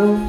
Oh,